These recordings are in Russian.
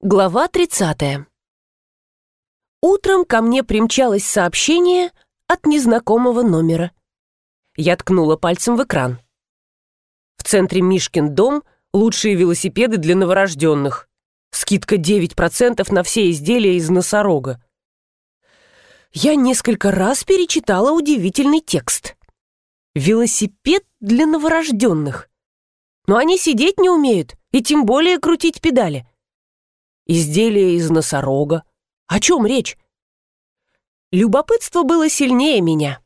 Глава 30. Утром ко мне примчалось сообщение от незнакомого номера. Я ткнула пальцем в экран. В центре Мишкин дом лучшие велосипеды для новорожденных. Скидка 9% на все изделия из носорога. Я несколько раз перечитала удивительный текст. Велосипед для новорожденных. Но они сидеть не умеют, и тем более крутить педали. Изделие из носорога. О чем речь? Любопытство было сильнее меня.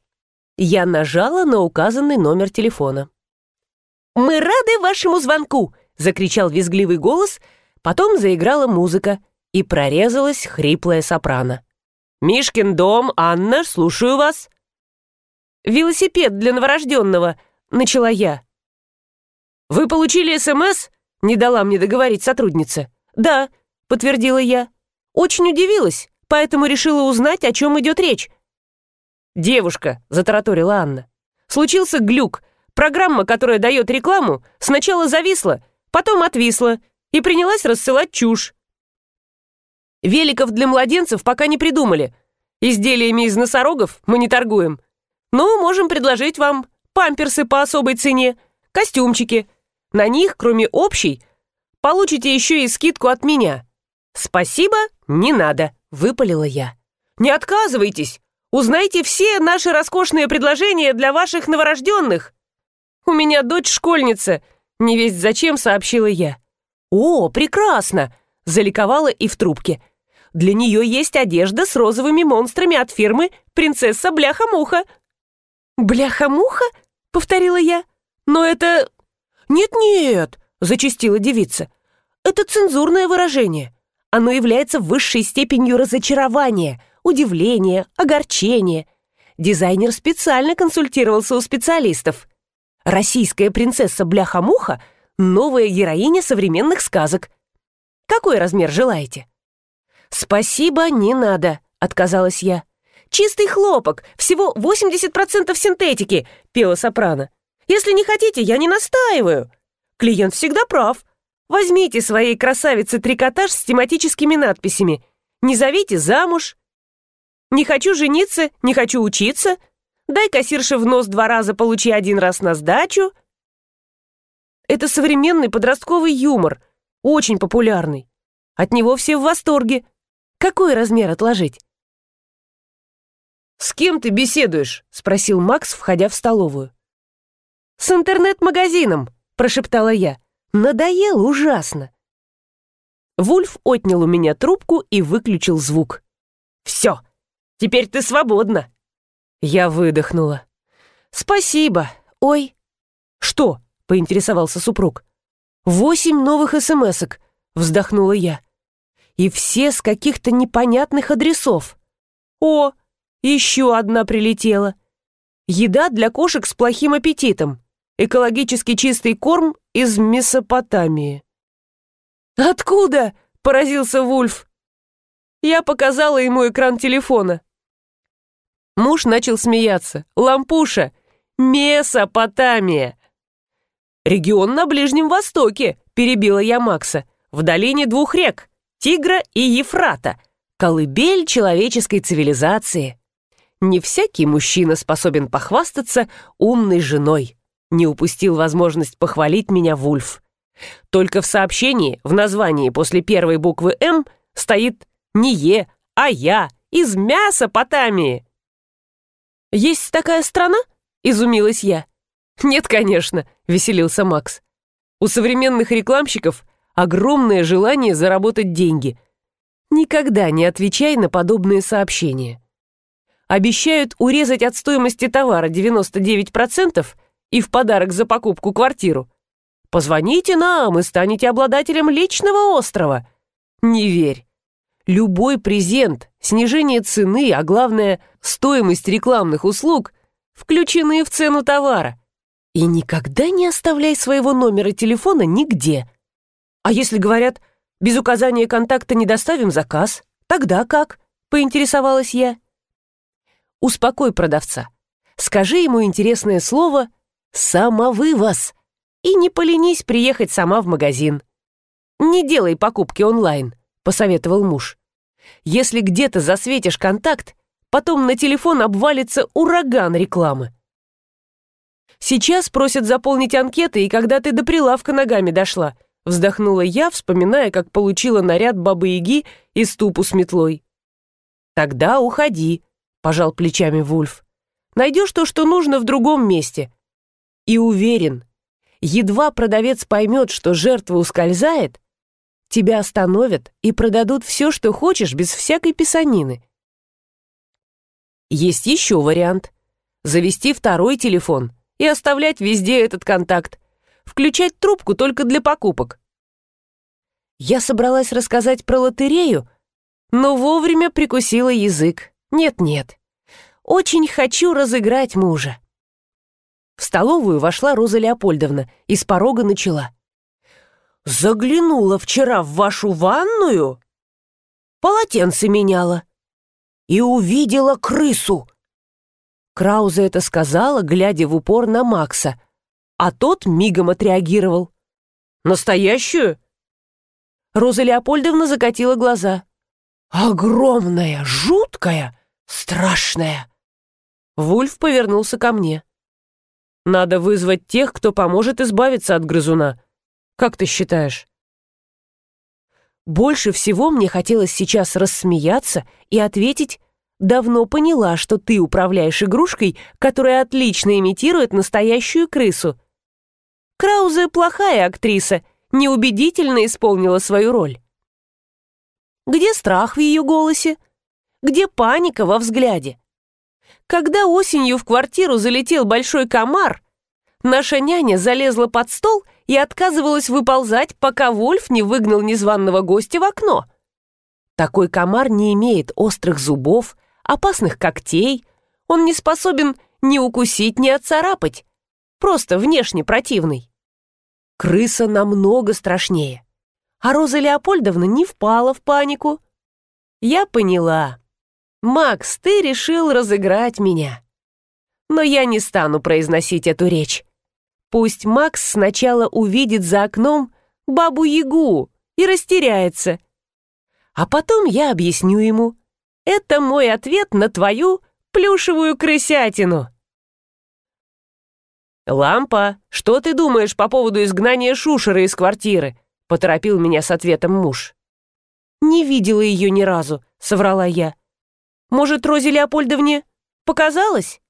Я нажала на указанный номер телефона. «Мы рады вашему звонку!» — закричал визгливый голос, потом заиграла музыка и прорезалась хриплая сопрано. «Мишкин дом, Анна, слушаю вас!» «Велосипед для новорожденного», — начала я. «Вы получили СМС?» — не дала мне договорить сотрудница. «Да», подтвердила я. Очень удивилась, поэтому решила узнать, о чем идет речь. «Девушка», — затараторила Анна, — «случился глюк. Программа, которая дает рекламу, сначала зависла, потом отвисла и принялась рассылать чушь. Великов для младенцев пока не придумали. Изделиями из носорогов мы не торгуем. Но можем предложить вам памперсы по особой цене, костюмчики. На них, кроме общей, получите еще и скидку от меня. «Спасибо, не надо», — выпалила я. «Не отказывайтесь! Узнайте все наши роскошные предложения для ваших новорожденных!» «У меня дочь школьница», — не весть зачем сообщила я. «О, прекрасно!» — заликовала и в трубке. «Для нее есть одежда с розовыми монстрами от фирмы «Принцесса Бляха-Муха». «Бляха-Муха?» — повторила я. «Но это...» «Нет-нет», — зачастила девица. «Это цензурное выражение. Оно является высшей степенью разочарования, удивления, огорчения. Дизайнер специально консультировался у специалистов. Российская принцесса Бляха-Муха — новая героиня современных сказок. Какой размер желаете? «Спасибо, не надо», — отказалась я. «Чистый хлопок, всего 80% синтетики», — пела сопрано. «Если не хотите, я не настаиваю. Клиент всегда прав. Возьмите своей красавице трикотаж с тематическими надписями. Не зовите замуж. Не хочу жениться, не хочу учиться. Дай кассирше в нос два раза, получи один раз на сдачу. Это современный подростковый юмор, очень популярный. От него все в восторге. Какой размер отложить? «С кем ты беседуешь?» — спросил Макс, входя в столовую. «С интернет-магазином», — прошептала я. Надоел ужасно. Вульф отнял у меня трубку и выключил звук. «Все, теперь ты свободна!» Я выдохнула. «Спасибо. Ой». «Что?» — поинтересовался супруг. «Восемь новых смс-ок», — вздохнула я. «И все с каких-то непонятных адресов. О, еще одна прилетела. Еда для кошек с плохим аппетитом экологически чистый корм из Месопотамии. «Откуда?» — поразился Вульф. Я показала ему экран телефона. Муж начал смеяться. «Лампуша! Месопотамия!» «Регион на Ближнем Востоке», — перебила я Макса. «В долине двух рек — Тигра и Ефрата. Колыбель человеческой цивилизации. Не всякий мужчина способен похвастаться умной женой» не упустил возможность похвалить меня Вульф. Только в сообщении, в названии после первой буквы «М» стоит не «Е», а «Я» из мяса Потамии. «Есть такая страна?» — изумилась я. «Нет, конечно», — веселился Макс. «У современных рекламщиков огромное желание заработать деньги. Никогда не отвечай на подобные сообщения. Обещают урезать от стоимости товара 99%, и в подарок за покупку квартиру. Позвоните нам и станете обладателем личного острова. Не верь. Любой презент, снижение цены, а главное, стоимость рекламных услуг включены в цену товара. И никогда не оставляй своего номера телефона нигде. А если говорят, без указания контакта не доставим заказ, тогда как? Поинтересовалась я. Успокой продавца. Скажи ему интересное слово — самовывоз. И не поленись приехать сама в магазин. Не делай покупки онлайн. — посоветовал муж. «Если где-то засветишь контакт, потом на телефон обвалится ураган рекламы». «Сейчас просят заполнить анкеты, и когда ты до прилавка ногами дошла», — вздохнула я, вспоминая, как получила наряд бабы-яги и ступу с метлой. «Тогда уходи», — пожал плечами Вульф. «Найдешь то, что нужно в другом месте». И уверен, едва продавец поймет, что жертва ускользает, тебя остановят и продадут все, что хочешь, без всякой писанины. Есть еще вариант. Завести второй телефон и оставлять везде этот контакт. Включать трубку только для покупок. Я собралась рассказать про лотерею, но вовремя прикусила язык. Нет-нет. Очень хочу разыграть мужа. В столовую вошла Роза Леопольдовна и с порога начала. «Заглянула вчера в вашу ванную, полотенце меняла и увидела крысу». Крауза это сказала, глядя в упор на Макса, а тот мигом отреагировал. «Настоящую?» Роза Леопольдовна закатила глаза. «Огромная, жуткая, страшная!» Вульф повернулся ко мне. «Надо вызвать тех, кто поможет избавиться от грызуна. Как ты считаешь?» Больше всего мне хотелось сейчас рассмеяться и ответить «Давно поняла, что ты управляешь игрушкой, которая отлично имитирует настоящую крысу. Краузе плохая актриса, неубедительно исполнила свою роль. Где страх в ее голосе? Где паника во взгляде? Когда осенью в квартиру залетел большой комар, наша няня залезла под стол и отказывалась выползать, пока Вольф не выгнал незваного гостя в окно. Такой комар не имеет острых зубов, опасных когтей, он не способен ни укусить, ни отцарапать, просто внешне противный. Крыса намного страшнее а Роза Леопольдовна не впала в панику. Я поняла. Макс, ты решил разыграть меня. Но я не стану произносить эту речь. Пусть Макс сначала увидит за окном бабу-ягу и растеряется. А потом я объясню ему. Это мой ответ на твою плюшевую крысятину. «Лампа, что ты думаешь по поводу изгнания Шушера из квартиры?» поторопил меня с ответом муж. «Не видела ее ни разу», — соврала я. «Может, Розе Леопольдовне показалось?»